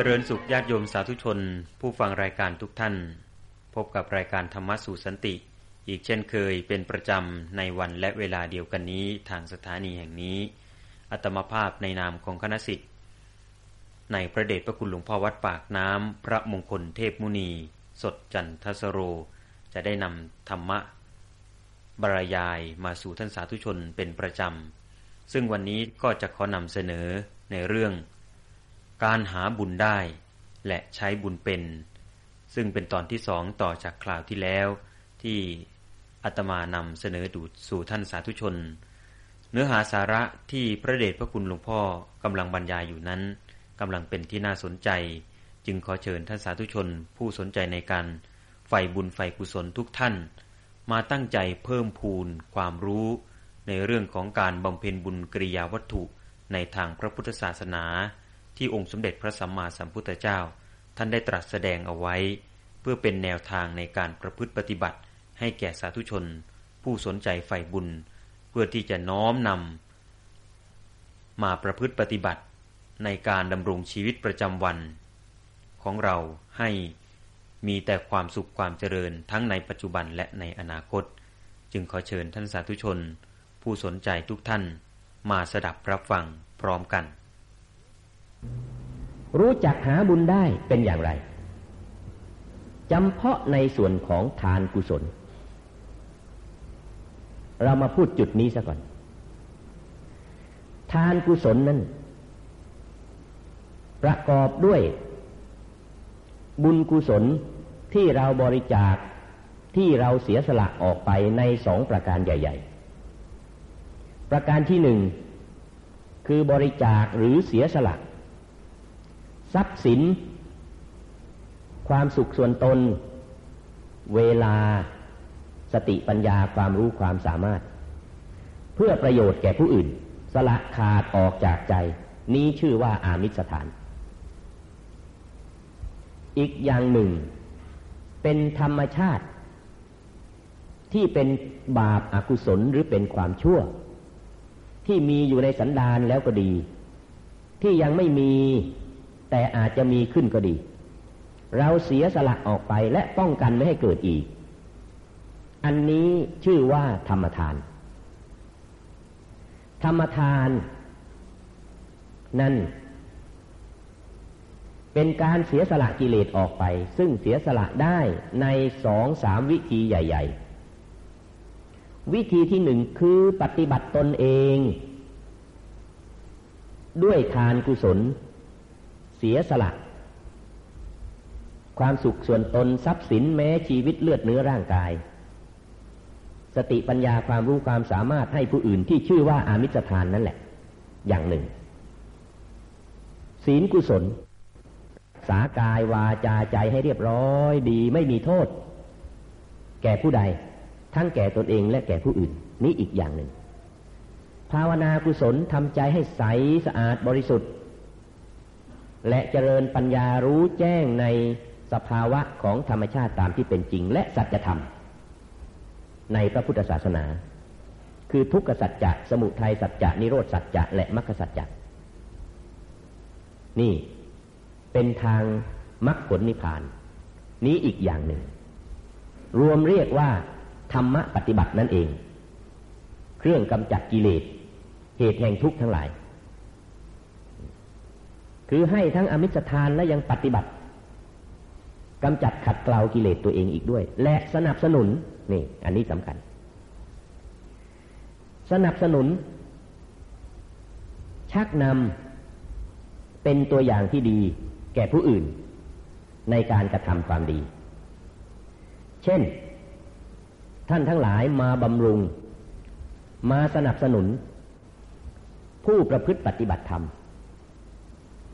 จริญสุขญาติโยมสาธุชน ผู้ฟังรายการทุกท่าน พบกับรายการธรรมะสู่สันติ อีกเช่นเคยเป็นประจำในวันและเวลาเดียวกันนี้ทางสถานีแห่งนี้ อัตมภาพในนามของคณะสิทธิ์ในพระเดชพระคุณหลวงพ่อวัดปากน้ำ พระมงคลเทพมุนี สดจันทสโร จะได้นำธรรมะ บรรยายมาสู่ท่านสาธุชนเป็นประจำ ซึ่งวันนี้ก็จะขอนำเสนอในเรื่อง การหาบุญได้ และใช้บุญเป็น ซึ่งเป็นตอนที่สองต่อจากคราวที่แล้ว ที่อาตมานำเสนอดูสู่ท่านสาธุชน เนื้อหาสาระที่พระเดชพระคุณหลวงพ่อกำลังบรรยายอยู่นั้นกำลังเป็นที่น่าสนใจ จึงขอเชิญท่านสาธุชน ผู้สนใจในการใฝ่บุญใฝ่กุศลทุกท่าน มาตั้งใจเพิ่มพูนความรู้ ในเรื่องของการบำเพ็ญบุญกริยาวัตถุในทางพระพุทธศาสนา ที่องค์สมเด็จพระสัมมาสัมพุทธเจ้า ท่านได้ตรัสแสดงเอาไว้ เพื่อเป็นแนวทางในการประพฤติปฏิบัติ ให้แก่สาธุชน ผู้สนใจใฝ่บุญ เพื่อที่จะน้อมนำมาประพฤติปฏิบัติในการดำรงชีวิตประจำวัน ของเราให้มีแต่ความสุขความเจริญทั้งในปัจจุบันและในอนาคต จึงขอเชิญท่านสาธุชน ผู้สนใจทุกท่านมาสดับรับฟังพร้อมกัน รู้จักหาบุญได้เป็นอย่างไรจำเพาะในส่วนของทานกุศล เรามาพูดจุดนี้ซะก่อน ทานกุศลนั้น ประกอบด้วย บุญกุศลที่เราบริจาคที่เราเสียสละออกไปในสองประการใหญ่ ๆ ประการที่หนึ่งคือบริจาคหรือเสียสละ ทรัพย์สิน ความสุขส่วนตน เวลา สติปัญญาความรู้ความสามารถ เพื่อประโยชน์แก่ผู้อื่น สละขาดออกจากใจ นี้ชื่อว่าอามิสถาน อีกอย่างหนึ่ง เป็นธรรมชาติ ที่เป็นบาปอากุศลหรือเป็นความชั่ว ที่มีอยู่ในสันดานแล้วก็ดี ที่ยังไม่มี แต่อาจจะมีขึ้นก็ดี เราเสียสละออกไปและป้องกันไม่ให้เกิดอีก อันนี้ชื่อว่าธรรมทาน ธรรมทาน นั่น เป็นการเสียสละกิเลสออกไป ซึ่งเสียสละได้ในสองสามวิธีใหญ่ ๆ วิธีที่หนึ่งคือปฏิบัติตนเอง ด้วยทานกุศล เสียสละ ความสุขส่วนตนทรัพย์สินแม้ชีวิตเลือดเนื้อร่างกาย สติปัญญาความรู้ความสามารถให้ผู้อื่นที่ชื่อว่าอามิสทานนั่นแหละ อย่างหนึ่ง ศีลกุศลษากายวาจาใจให้เรียบร้อยดีไม่มีโทษ แก่ผู้ใด ทั้งแก่ตนเองและแก่ผู้อื่น นี้อีกอย่างหนึ่งภาวนากุศลทำใจให้ใสสะอาดบริสุทธิ์ และเจริญปัญญารู้แจ้งในสภาวะของธรรมชาติตามที่เป็นจริง และสัจธรรม ในพระพุทธศาสนา คือทุกขสัจจะสมุทัยสัจจะนิโรธสัจจะและมรรคสัจจะนี่เป็นทางมรรคผลนิพพาน นี้อีกอย่างหนึ่ง รวมเรียกว่า ธรรมะปฏิบัตินั่นเอง เครื่องกำจัดกิเลสเหตุแห่งทุกข์ทั้งหลาย คือให้ทั้งอมิสทานและยังปฏิบัติกำจัดขัดเกลากิเลสตัวเองอีกด้วย และสนับสนุนนี่ อันนี้สำคัญ สนับสนุน ชักนำเป็นตัวอย่างที่ดี แก่ผู้อื่น ในการกระทำความดี เช่น ท่านทั้งหลายมาบำรุง มาสนับสนุน ผู้ประพฤติปฏิบัติธรรม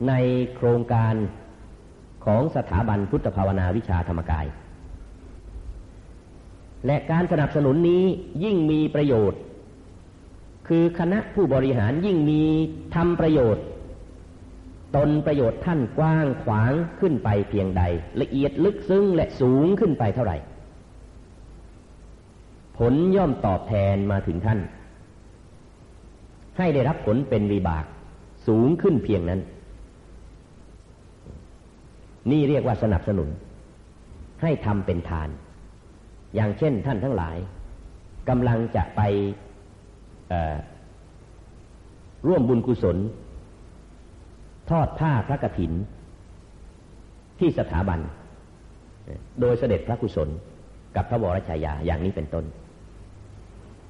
ในโครงการของสถาบันพุทธภาวนาวิชาธรรมกาย และการสนับสนุนนี้ยิ่งมีประโยชน์ คือคณะผู้บริหารยิ่งมีทำประโยชน์ ตนประโยชน์ท่านกว้างขวางขึ้นไปเพียงใด ละเอียดลึกซึ้งและสูงขึ้นไปเท่าไหร่ ผลย่อมตอบแทนมาถึงท่าน ให้ได้รับผลเป็นวิบากสูงขึ้นเพียงนั้น นี่เรียกว่าสนับสนุน ให้ทำเป็นทาน อย่างเช่นท่านทั้งหลายกำลังจะไปร่วมบุญกุศล ทอดผ้าพระกฐิน ที่สถาบัน โดยเสด็จพระกุศล กับพระวรชายาอย่างนี้เป็นต้น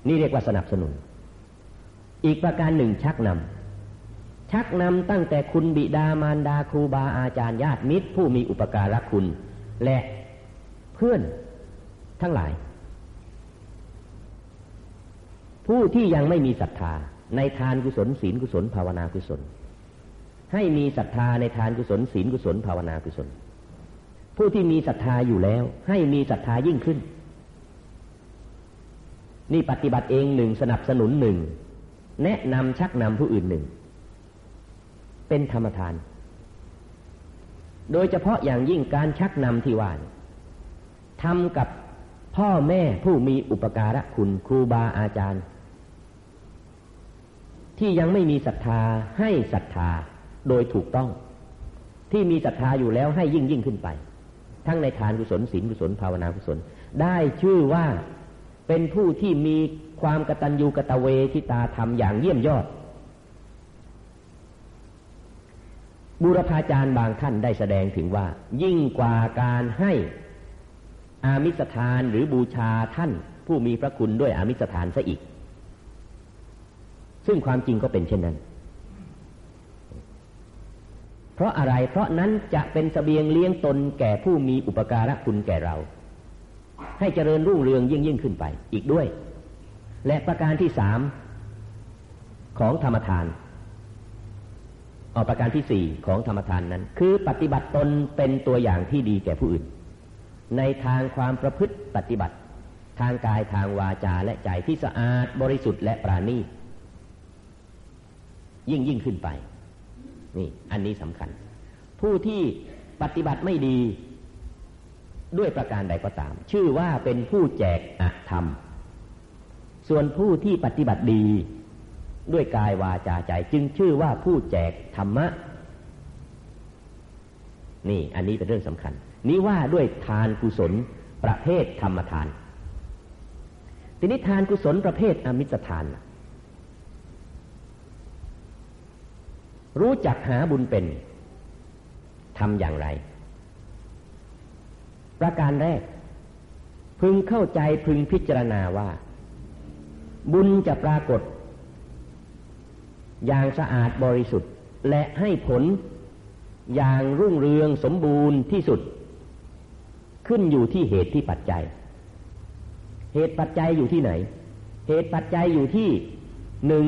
นี่เรียกว่าสนับสนุน อีกประการหนึ่งชักนำ ชักนำตั้งแต่คุณบิดามารดาครูบาอาจารย์ญาติมิตร ผู้มีอุปการะคุณ และเพื่อนทั้งหลาย ผู้ที่ยังไม่มีศรัทธาในทานกุศลศีลกุศลภาวนากุศล ให้มีศรัทธาในทานกุศลศีลกุศลภาวนากุศล ผู้ที่มีศรัทธาอยู่แล้ว ให้มีศรัทธายิ่งขึ้น นี่ปฏิบัติเองหนึ่งสนับสนุนหนึ่งแนะนำชักนำผู้อื่นหนึ่ง เป็นธรรมทาน โดยเฉพาะอย่างยิ่งการชักนำที่ว่าทำกับพ่อแม่ผู้มีอุปการะคุณครูบาอาจารย์ ที่ยังไม่มีศรัทธาให้ศรัทธาโดยถูกต้อง ที่มีศรัทธาอยู่แล้วให้ยิ่งยิ่งขึ้นไป ทั้งในทานกุศลศีลกุศลภาวนากุศล ได้ชื่อว่าเป็นผู้ที่มีความกตัญญูกตเวทิตาธรรมอย่างเยี่ยมยอด บุรพาจารย์บางท่านได้แสดงถึงว่า ยิ่งกว่าการให้อามิสทานหรือบูชาท่านผู้มีพระคุณด้วยอามิสทานซะอีก ซึ่งความจริงก็เป็นเช่นนั้น เพราะอะไรเพราะนั้นจะเป็นสเสบียงเลี้ยงตนแก่ผู้มีอุปการะคุณแก่เรา ให้เจริญรุ่งเรืองยิ่งยิ่งขึ้นไปอีกด้วย และประการที่สามของธรรมทาน ออกประการที่สี่ของธรรมทานนั้น คือปฏิบัติตนเป็นตัวอย่างที่ดีแก่ผู้อื่น ในทางความประพฤติปฏิบัติ ทางกายทางวาจาและใจที่สะอาดบริสุทธิ์และปราณีตยิ่งยิ่งขึ้นไป นี่ อันนี้สำคัญ ผู้ที่ปฏิบัติไม่ดีด้วยประการใดก็ตาม ชื่อว่าเป็นผู้แจกอธรรม ส่วนผู้ที่ปฏิบัติดี ด้วยกายวาจาใจจึงชื่อว่าผู้แจกธรรมะ นี่อันนี้เป็นเรื่องสำคัญ นี้ว่าด้วยทานกุศลประเภทธรรมทาน ทีนี้ทานกุศลประเภทอมิสทาน รู้จักหาบุญเป็นทำอย่างไร ประการแรก พึงเข้าใจพึงพิจารณาว่า บุญจะปรากฏ อย่างสะอาดบริสุทธิ์ และให้ผลอย่างรุ่งเรืองสมบูรณ์ที่สุด ขึ้นอยู่ที่เหตุที่ปัจจัย เหตุปัจจัยอยู่ที่ไหน เหตุปัจจัยอยู่ที่หนึ่ง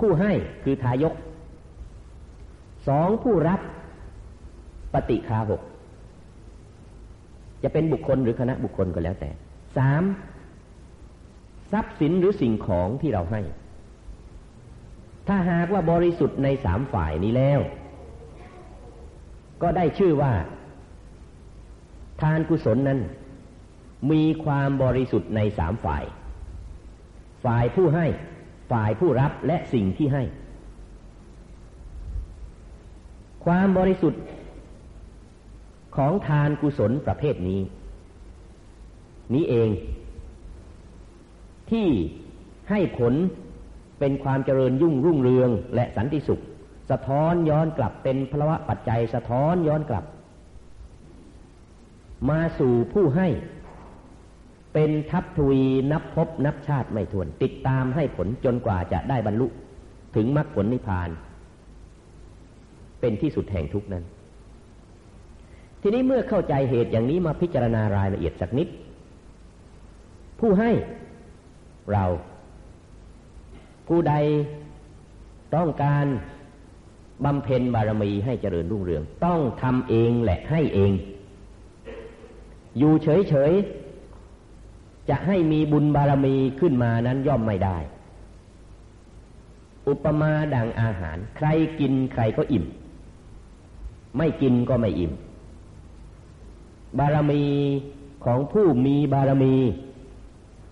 ผู้ให้คือทายกสองผู้รับปฏิคาหก จะเป็นบุคคลหรือคณะบุคคลก็แล้วแต่สามทรัพย์สินหรือสิ่งของที่เราให้ ถ้าหากว่าบริสุทธิ์ในสามฝ่ายนี้แล้ว ก็ได้ชื่อว่า ทานกุศลนั้น มีความบริสุทธิ์ในสามฝ่าย ฝ่ายผู้ให้ ฝ่ายผู้รับและสิ่งที่ให้ ความบริสุทธิ์ของทานกุศลประเภทนี้ นี้เอง ที่ให้ผล เป็นความเจริญยุ่งรุ่งเรืองและสันติสุข สะท้อนย้อนกลับเป็นพลวะปัจจัย สะท้อนย้อนกลับ มาสู่ผู้ให้ เป็นทัพทวีนับพบนับชาติไม่ทวน ติดตามให้ผลจนกว่าจะได้บรรลุถึงมรรคผลนิพพาน เป็นที่สุดแห่งทุกนั้น ทีนี้เมื่อเข้าใจเหตุอย่างนี้มาพิจารณารายละเอียดสักนิด ผู้ให้เรา ผู้ใดต้องการบำเพ็ญบารมีให้เจริญรุ่งเรือง ต้องทำเองและให้เอง อยู่เฉยๆ จะให้มีบุญบารมีขึ้นมานั้นย่อมไม่ได้ อุปมาดังอาหาร ใครกินใครก็อิ่ม ไม่กินก็ไม่อิ่ม บารมีของผู้มีบารมี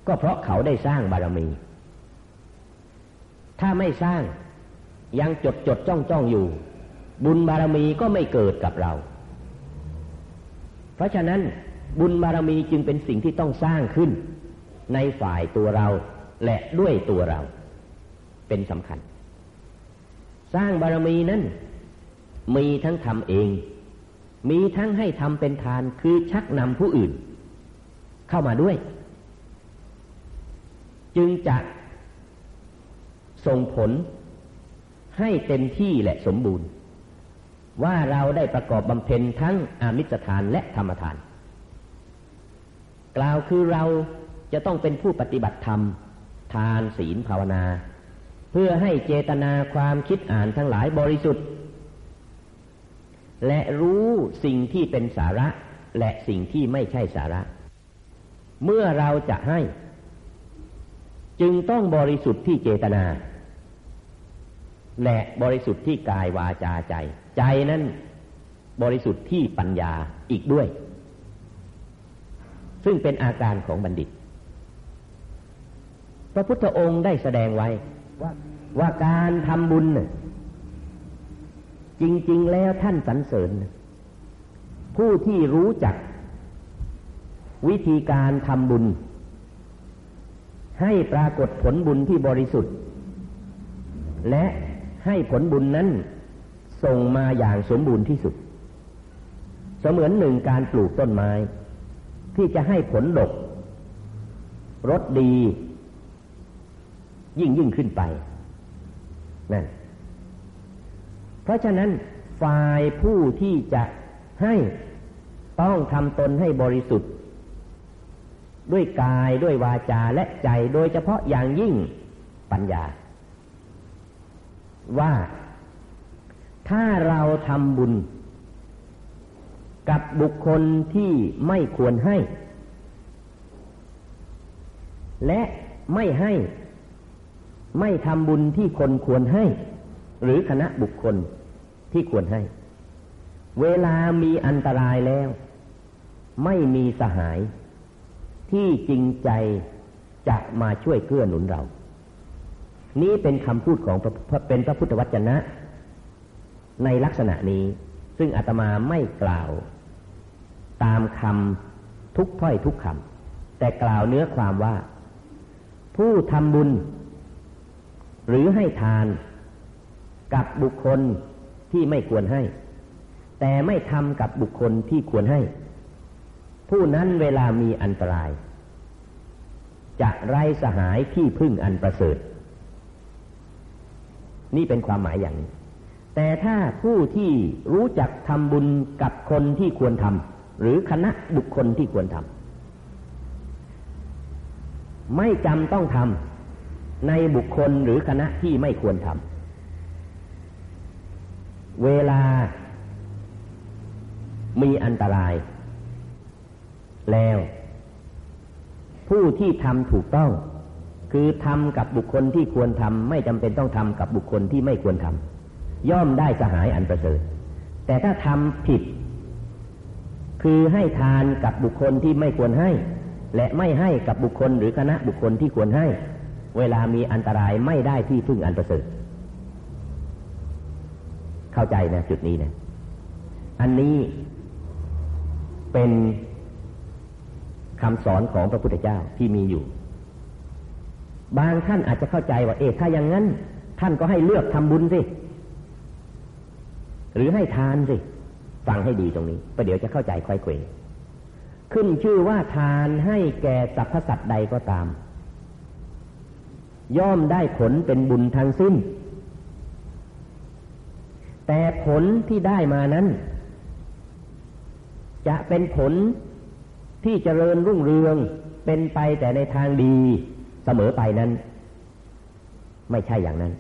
ก็เพราะเขาได้สร้างบารมี ถ้าไม่สร้างยังจดจดจ้องจ้องอยู่ บุญบารมีก็ไม่เกิดกับเรา เพราะฉะนั้นบุญบารมีจึงเป็นสิ่งที่ต้องสร้างขึ้น ในฝ่ายตัวเราและด้วยตัวเรา เป็นสำคัญ สร้างบารมีนั้น มีทั้งทำเอง มีทั้งให้ทำเป็นทานคือชักนำผู้อื่น เข้ามาด้วย จึงจะ ส่งผลให้เต็มที่และสมบูรณ์ ว่าเราได้ประกอบบำเพ็ญทั้งอามิสทานและธรรมทาน กล่าวคือเราจะต้องเป็นผู้ปฏิบัติธรรม ทานศีลภาวนา เพื่อให้เจตนาความคิดอ่านทั้งหลายบริสุทธิ์ และรู้สิ่งที่เป็นสาระและสิ่งที่ไม่ใช่สาระ เมื่อเราจะให้ จึงต้องบริสุทธิ์ที่เจตนา และบริสุทธิ์ที่กายวาจาใจ ใจนั้นบริสุทธิ์ที่ปัญญาอีกด้วย ซึ่งเป็นอาการของบัณฑิต พระพุทธองค์ได้แสดงไว้ว่าว่าการทำบุญ จริง ๆ แล้วท่านสรรเสริญ ผู้ที่รู้จัก วิธีการทำบุญ ให้ปรากฏผลบุญที่บริสุทธิ์ และ ให้ผลบุญนั้นส่งมาอย่างสมบูรณ์ที่สุด เสมือนหนึ่งการปลูกต้นไม้ ที่จะให้ผลดกรสดี ยิ่งยิ่งขึ้นไปนั่นเพราะฉะนั้นฝ่ายผู้ที่จะให้ต้องทำตนให้บริสุทธิ์ ด้วยกายด้วยวาจาและใจโดยเฉพาะอย่างยิ่งปัญญา ว่า ถ้าเราทำบุญ กับบุคคลที่ไม่ควรให้ และไม่ให้ ไม่ทำบุญที่คนควรให้ หรือคณะบุคคลที่ควรให้ เวลามีอันตรายแล้ว ไม่มีสหายที่จริงใจจะมาช่วยเกื้อหนุนเรา นี้เป็นคำพูดของเป็นพระพุทธวจนะ ในลักษณะนี้ ซึ่งอาตมาไม่กล่าว ตามคำทุกถ้อยทุกคำแต่กล่าวเนื้อความว่า ผู้ทำบุญ หรือให้ทานกับบุคคลที่ไม่ควรให้ แต่ไม่ทำกับบุคคลที่ควรให้ ผู้นั้นเวลามีอันตราย จะไร้สหายที่พึ่งอันประเสริฐ นี่เป็นความหมายอย่างนี้ แต่ถ้าผู้ที่รู้จักทำบุญกับคนที่ควรทำหรือคณะบุคคลที่ควรทำไม่จำต้องทำในบุคคลหรือคณะที่ไม่ควรทำเวลามีอันตราย แล้ว ผู้ที่ทำถูกต้อง คือทำกับบุคคลที่ควรทำไม่จำเป็นต้องทำกับบุคคลที่ไม่ควรทำย่อมได้สหายอันประเสริฐ แต่ถ้าทำผิด คือให้ทานกับบุคคลที่ไม่ควรให้ และไม่ให้กับบุคคลหรือคณะบุคคลที่ควรให้ เวลามีอันตรายไม่ได้ที่พึ่งอันประเสริฐ เข้าใจนะจุดนี้นะอันนี้เป็นคำสอนของพระพุทธเจ้าที่มีอยู่ บางท่านอาจจะเข้าใจว่า เอถ้าอย่างนั้น ท่านก็ให้เลือกทำบุญสิหรือให้ทานสิฟังให้ดีตรงนี้ประเดี๋ยวจะเข้าใจค่อยเควขึ้นชื่อว่าทานให้แก่สรรพสัตว์ใดก็ตาม ย่อมได้ผลเป็นบุญทางสิ้น แต่ผลที่ได้มานั้น จะเป็นผลที่เจริญรุ่งเรืองเป็นไปแต่ในทางดี เสมอไปนั้น ไม่ใช่อย่างนั้น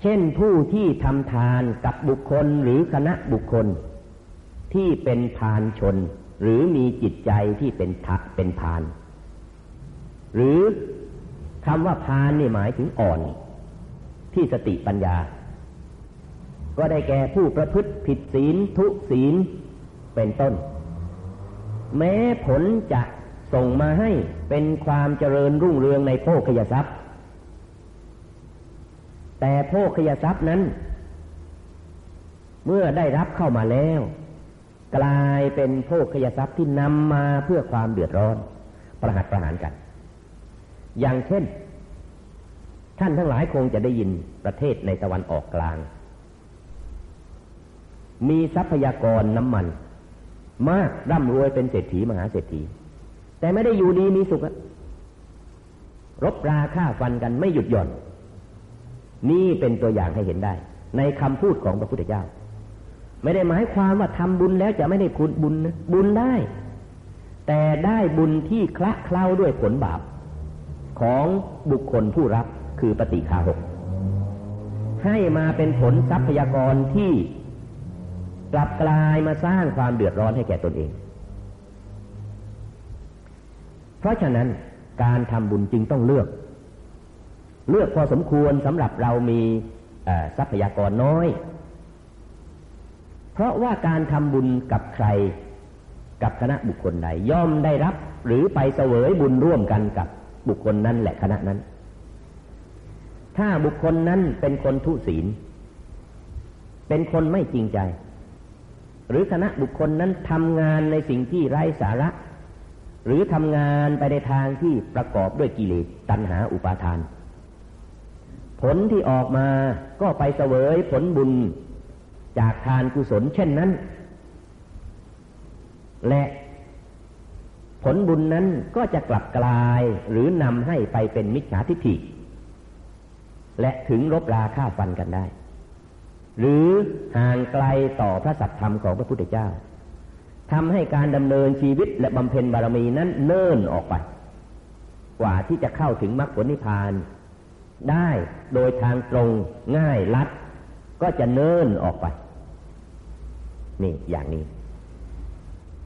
เช่นผู้ที่ทำทานกับบุคคลหรือคณะบุคคล ที่เป็นพานชน หรือมีจิตใจที่เป็นทะเป็นพาน หรือคำว่าพานนี่หมายถึงอ่อน ที่สติปัญญา ก็ได้แก่ผู้ประพฤติผิดศีลทุศีลเป็นต้น แม้ผลจะ ส่งมาให้เป็นความเจริญรุ่งเรืองในโภคยทรัพย์ แต่โภคยทรัพย์นั้น เมื่อได้รับเข้ามาแล้ว กลายเป็นโภคยทรัพย์ที่นำมาเพื่อความเดือดร้อน ประหัตประหารกัน อย่างเช่น ท่านทั้งหลายคงจะได้ยินประเทศในตะวันออกกลาง มีทรัพยากรน้ำมัน มากร่ำรวยเป็นเศรษฐีมหาเศรษฐี แต่ไม่ได้อยู่ดีมีสุขรบราฆ่าฟันกันไม่หยุดหย่อน นี่เป็นตัวอย่างให้เห็นได้ ในคำพูดของพระพุทธเจ้า ไม่ได้หมายความว่าทำบุญแล้วจะไม่ได้คุณบุญนะบุญได้ แต่ได้บุญที่คละเคล้าด้วยผลบาป ของบุคคลผู้รับคือปฏิคาหก ให้มาเป็นผลทรัพยากรที่กลับกลายมาสร้างความเดือดร้อนให้แก่ตนเอง ราะฉะนั้นการทำบุญจึงต้องเลือก เลือกพอสมควรสำหรับเรามีทรัพยากรน้อย เพราะว่าการทำบุญกับใครกับคณะบุคคลใดย่อมได้รับ หรือไปเสวยบุญร่วมกันกับบุคคลนั้นแหละคณะนั้น ถ้าบุคคลนั้นเป็นคนทุศีล เป็นคนไม่จริงใจ หรือคณะบุคคลนั้นทำงานในสิ่งที่ไร้สาระ หรือทำงานไปในทางที่ประกอบด้วยกิเลสตัณหาอุปาทาน ผลที่ออกมาก็ไปเสวยผลบุญจากทานกุศลเช่นนั้น และผลบุญนั้นก็จะกลับกลายหรือนำให้ไปเป็นมิจฉาทิฏฐิ และถึงรบราฆ่าฟันกันได้ หรือห่างไกลต่อพระสัตธรรมของพระพุทธเจ้า ทำให้การดำเนินชีวิตและบำเพ็ญบารมีนั้นเนิ่นออกไป กว่าที่จะเข้าถึงมรรคผลนิพพาน ได้โดยทางตรงง่ายลัด ก็จะเนิ่นออกไป นี่อย่างนี้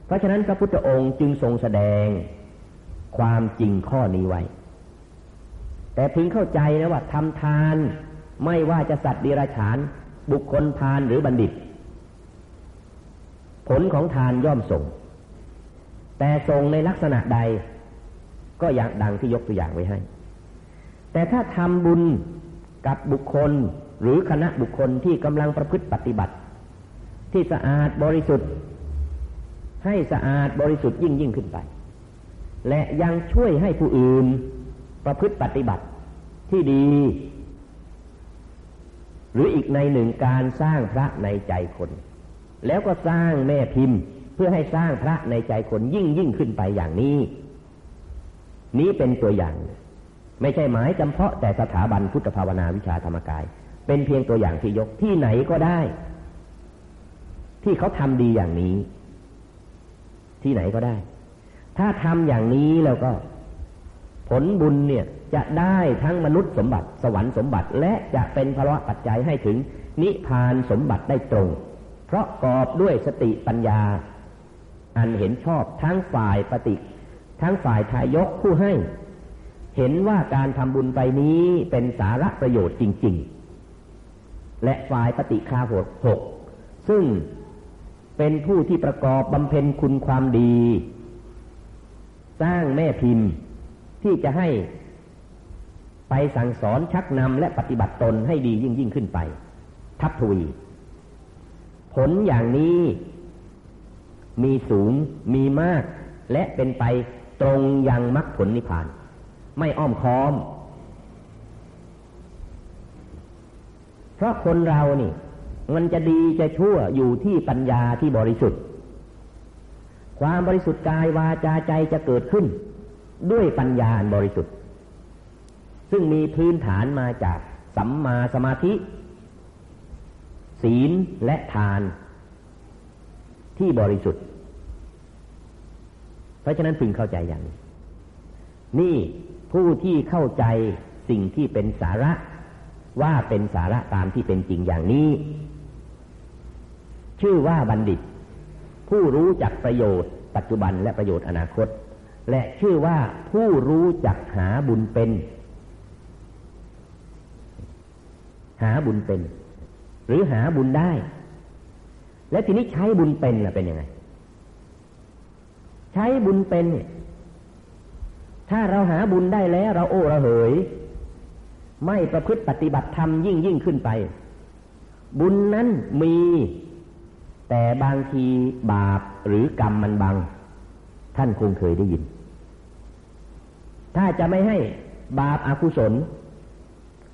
เพราะฉะนั้นพระพุทธองค์จึงทรงแสดงความจริงข้อนี้ไว้ แต่พึงเข้าใจนะว่าทำทานไม่ว่าจะสัตว์ดิรัจฉาน บุคคลพานหรือบัณฑิต ผลของทานย่อมส่ง แต่ส่งในลักษณะใด ก็อย่างดังที่ยกตัวอย่างไว้ให้ แต่ถ้าทำบุญกับบุคคลหรือคณะบุคคลที่กำลังประพฤติปฏิบัติ ที่สะอาดบริสุทธิ์ ให้สะอาดบริสุทธิ์ยิ่งยิ่งขึ้นไป และยังช่วยให้ผู้อื่นประพฤติปฏิบัติที่ดี หรืออีกในหนึ่งการสร้างพระในใจคน แล้วก็สร้างแม่พิมพ์ เพื่อให้สร้างพระในใจคนยิ่งยิ่งขึ้นไปอย่างนี้ นี้เป็นตัวอย่าง ไม่ใช่หมายจำเพาะแต่สถาบันพุทธภาวนาวิชาธรรมกาย เป็นเพียงตัวอย่างที่ยกที่ไหนก็ได้ ที่เขาทำดีอย่างนี้ ที่ไหนก็ได้ ถ้าทำอย่างนี้แล้วก็ ผลบุญเนี่ยจะได้ทั้งมนุษย์สมบัติ สวรรค์สมบัติและจะเป็นภาวะปัจจัยให้ถึงนิพพานสมบัติได้ตรง เพราะกอบด้วยสติปัญญา อันเห็นชอบทั้งฝ่ายปฏิทั้งฝ่ายทายกผู้ให้ เห็นว่าการทำบุญไปนี้เป็นสาระประโยชน์จริง ๆ และฝ่ายปฏิคาหดหกซึ่งเป็นผู้ที่ประกอบบำเพ็ญคุณความดี สร้างแม่พิมพ์ที่จะให้ไปสั่งสอนชักนำและปฏิบัติตนให้ดียิ่งยิ่งขึ้นไป ทับทวี ผลอย่างนี้มีสูงมีมาก และเป็นไปตรงยังมรรคผลนิพพาน ไม่อ้อมค้อม เพราะคนเรานี่ มันจะดีจะชั่วอยู่ที่ปัญญาที่บริสุทธิ์ ความบริสุทธิ์กายวาจาใจจะเกิดขึ้น ด้วยปัญญาบริสุทธิ์ ซึ่งมีพื้นฐานมาจากสัมมาสมาธิ ศีลและทาน ที่บริสุทธิ์ เพราะฉะนั้นพึงเข้าใจอย่างนี้ นี่ผู้ที่เข้าใจสิ่งที่เป็นสาระว่าเป็นสาระตามที่เป็นจริงอย่างนี้ ชื่อว่าบัณฑิต ผู้รู้จักประโยชน์ ปัจจุบันและประโยชน์อนาคต และชื่อว่าผู้รู้จักหาบุญเป็น หาบุญเป็น หรือหาบุญได้ และทีนี้ใช้บุญเป็นล่ะเป็นยังไง ใช้บุญเป็นเนี่ยถ้าเราหาบุญได้แล้ว เราโอ้ระเหย ไม่ประพฤติปฏิบัติธรรมยิ่งยิ่งขึ้นไป บุญนั้นมี แต่บางทีบาปหรือกรรมมันบัง ท่านคงเคยได้ยิน ถ้าจะไม่ให้บาปอากุศล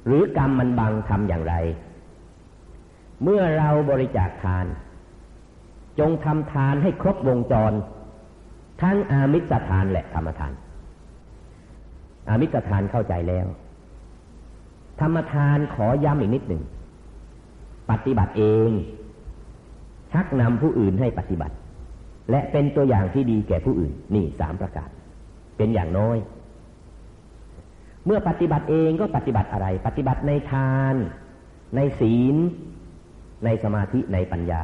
หรือกรรมมันบังทำอย่างไร เมื่อเราบริจาคทาน จงทำทานให้ครบวงจร ทั้งอามิสทานและธรรมทาน อามิสทานเข้าใจแล้ว ธรรมทานขอย้ำอีกนิดหนึ่ง ปฏิบัติเอง ชักนำผู้อื่นให้ปฏิบัติ และเป็นตัวอย่างที่ดีแก่ผู้อื่น นี่สามประการเป็นอย่างน้อย เมื่อปฏิบัติเองก็ปฏิบัติอะไร ปฏิบัติในทาน ในศีล ในสมาธิในปัญญา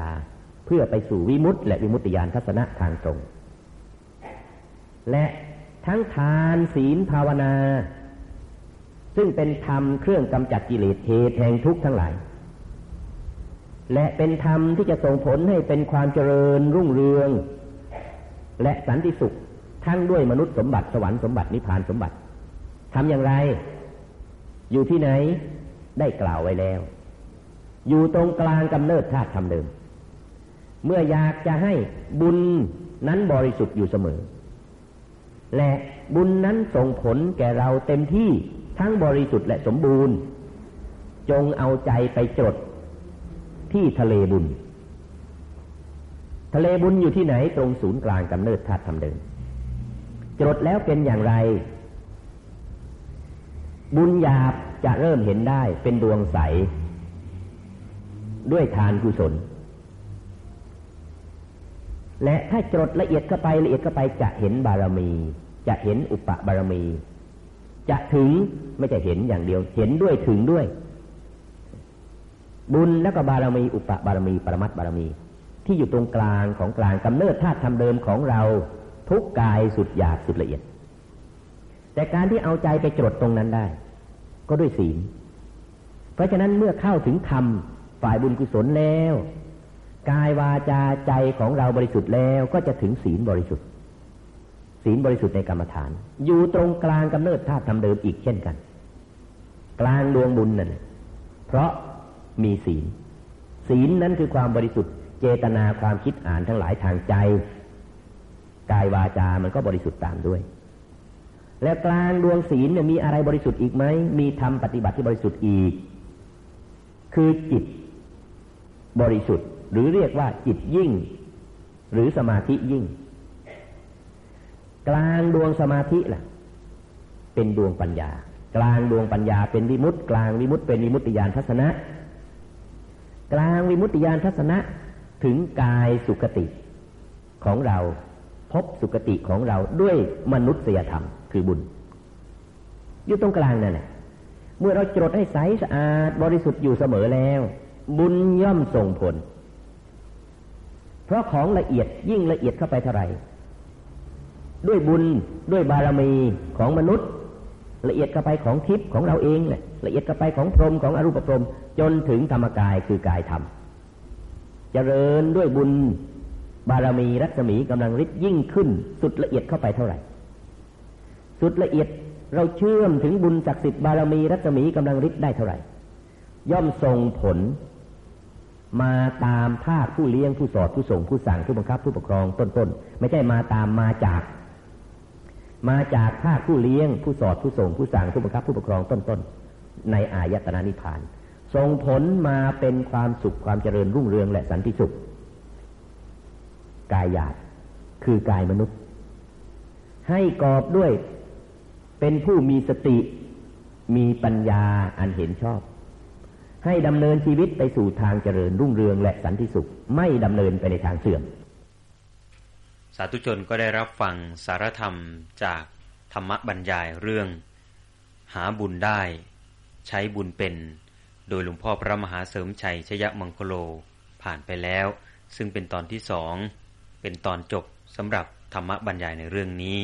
เพื่อไปสู่วิมุตติ และวิมุตติญาณทัศนะทางตรง และทั้งทานศีลภาวนา ซึ่งเป็นธรรมเครื่องกำจัดกิเลสเหตุแห่งทุกข์ทั้งหลาย และเป็นธรรมที่จะส่งผลให้เป็นความเจริญรุ่งเรือง และสันติสุขทั้งด้วยมนุษย์สมบัติสวรรค์สมบัตินิพพานสมบัติทำอย่างไร อยู่ที่ไหนได้กล่าวไว้แล้ว อยู่ตรงกลางกำเนิดธาตุธรรมเดิม เมื่ออยากจะให้บุญนั้นบริสุทธิ์อยู่เสมอ และบุญนั้นส่งผลแก่เราเต็มที่ทั้งบริสุทธิ์และสมบูรณ์ จงเอาใจไปจดที่ทะเลบุญ ทะเลบุญอยู่ที่ไหนตรงศูนย์กลางกำเนิดธาตุธรรมเดิมจดแล้วเป็นอย่างไร บุญหยาบจะเริ่มเห็นได้เป็นดวงใส ด้วยทานกุศล และถ้าจดละเอียดเข้าไปละเอียดเข้าไปจะเห็นบารมี จะเห็นอุปบารมี จะถึงไม่จะเห็นอย่างเดียว เห็นด้วยถึงด้วย บุญแล้วก็บารมีอุปบารมี ปรมัตบารมี ที่อยู่ตรงกลางของกลางกำเนิดธาตุธรรมเดิมของเราทุกกายสุดหยาบสุดละเอียด แต่การที่เอาใจไปจดตรงนั้นได้ ก็ด้วยศีลเพราะฉะนั้นเมื่อเข้าถึงธรรม ฝ่ายบุญกุศลแล้วกายวาจาใจของเราบริสุทธิ์แล้วก็จะถึงศีลบริสุทธิ์ ศีลบริสุทธิ์ในกรรมฐาน อยู่ตรงกลางกำเนิดธาตุธรรมเดิมอีกเช่นกัน กลางดวงบุญนั่นเพราะมีศีล ศีลนั้นคือความบริสุทธิ์ เจตนาความคิดอ่านทั้งหลายทางใจ กายวาจามันก็บริสุทธิ์ตามด้วย แล้วกลางดวงศีลเนี่ยมีอะไรบริสุทธิ์อีกไหมมีธรรมปฏิบัติที่บริสุทธิ์อีก คือจิต บริสุทธิ์ หรือเรียกว่าจิตยิ่ง หรือสมาธิยิ่ง กลางดวงสมาธิล่ะ เป็นดวงปัญญา กลางดวงปัญญาเป็นวิมุตต์กลางวิมุตต์เป็นวิมุตติญาณทัศนะ กลางวิมุตติยานทัศนะถึงกายสุขติของเราพบสุขติของเราด้วยมนุษยธรรมคือบุญ อยู่ตรงกลางนั่นแหละเมื่อเราจดให้ใสสะอาดบริสุทธิ์อยู่เสมอแล้ว บุญย่อมส่งผล เพราะของละเอียดยิ่งละเอียดเข้าไปเท่าไหร่ด้วยบุญด้วยบารมีของมนุษย์ ละเอียดเข้าไปของทิพย์ของเราเองแหละละเอียดเข้าไปของพรหมของอรูปพรหมจนถึงธรรมกายคือกายธรรมเจริญด้วยบุญบารมีรัศมีกำลังฤทธิ์ยิ่งขึ้น สุดละเอียดเข้าไปเท่าไหร่ สุดละเอียดเราเชื่อมถึงบุญศักดิ์สิทธิ์บารมีรัศมีกำลังฤทธิ์ได้เท่าไหร่ ย่อมส่งผล มาตามภาคผู้เลี้ยงผู้สอดผู้ส่งผู้สั่งผู้บังคับผู้ปกครองต้นๆไม่ใช่มาตามมาจาก มาจากภาคผู้เลี้ยงผู้สอดผู้ส่งผู้สั่งผู้บังคับผู้ปกครองต้นๆในอายตนะนิพพานส่งผลมาเป็นความสุขความเจริญรุ่งเรืองและสันติสุข กายหยาบคือกายมนุษย์ ให้กอบด้วยเป็นผู้มีสติมีปัญญาอันเห็นชอบ ให้ดำเนินชีวิตไปสู่ทางเจริญรุ่งเรืองและสันติสุขไม่ดำเนินไปในทางเสื่อม สาธุชนก็ได้รับฟังสารธรรมจากธรรมบรรยายเรื่อง หาบุญได้ ใช้บุญเป็น โดยหลวงพ่อพระมหาเสริมชัยชยมังคโลผ่านไปแล้ว ซึ่งเป็นตอนที่สองเป็นตอนจบสำหรับธรรมบรรยายในเรื่องนี้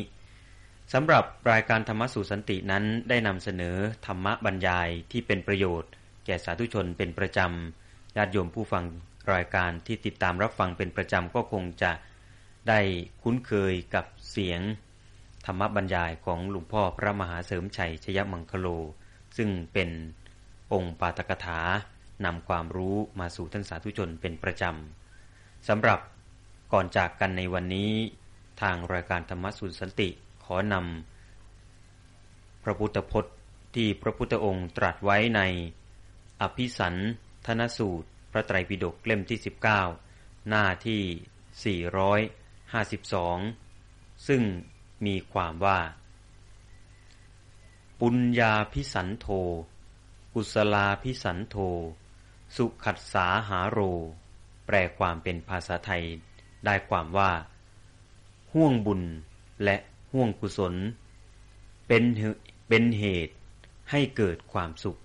สำหรับรายการธรรมสู่สันตินั้นได้นำเสนอธรรมบรรยายที่เป็นประโยชน์ ก่สาธุชนเป็นประจำญาติโยมผู้ฟังรายการที่ติดตามรับฟังเป็นประจำก็คงจะได้คุ้นเคยกับเสียงธรรมบรรยายของหลวงพ่อพระมหาเสริมชัยชยมังคโล ซึ่งเป็นองค์ปาตกถานำความรู้มาสู่ท่านสาธุชนเป็นประจำสำหรับก่อนจากกันในวันนี้ ทางรายการธรรมสุนสันติขอนำพระพุทธพจน์ที่พระพุทธองค์ตรัสไว้ใน อภิสันทนสูตร พระไตรปิฎกเล่มที่ 19 หน้าที่ 452 ซึ่งมีความว่า ปุญญาพิสันโท กุศลาพิสันโท สุขัดสาหาโร แปลความเป็นภาษาไทยได้ความว่า ห่วงบุญและห่วงกุศล เป็นเป็นเหตุให้เกิดความสุข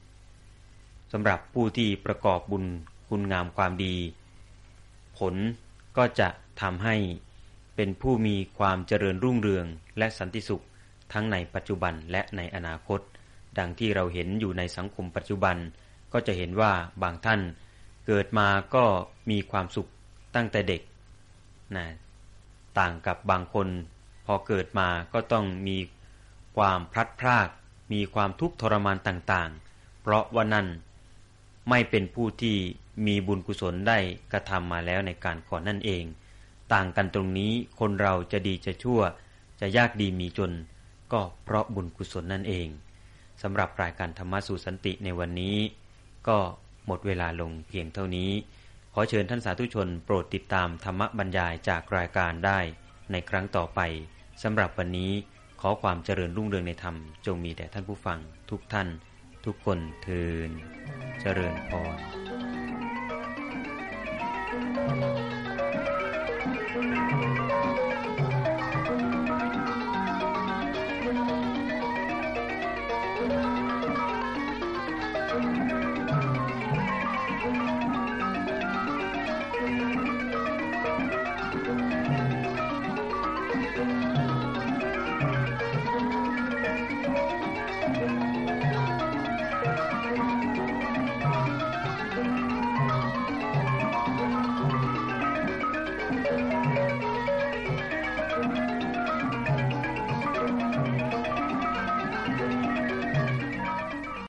สำหรับผู้ที่ประกอบบุญคุณงามความดี ผลก็จะทำให้เป็นผู้มีความเจริญรุ่งเรืองและสันติสุขทั้งในปัจจุบันและในอนาคต ดังที่เราเห็นอยู่ในสังคมปัจจุบัน ก็จะเห็นว่าบางท่านเกิดมาก็มีความสุขตั้งแต่เด็กนะต่างกับบางคน พอเกิดมาก็ต้องมีความพลัดพราก มีความทุกข์ทรมานต่างๆ เพราะว่านั่น ไม่เป็นผู้ที่มีบุญกุศลได้กระทำมาแล้วในการก่อนนั่นเอง ต่างกันตรงนี้คนเราจะดีจะชั่ว จะยากดีมีจน ก็เพราะบุญกุศลนั่นเองสำหรับรายการธรรมสู่สันติในวันนี้ ก็หมดเวลาลงเพียงเท่านี้ ขอเชิญท่านสาธุชนโปรดติดตามธรรมบรรยายจากรายการได้ในครั้งต่อไปสำหรับวันนี้ขอความเจริญรุ่งเรืองในธรรมจงมีแด่ท่านผู้ฟังทุกท่าน ทุกคนเทินเจริญพร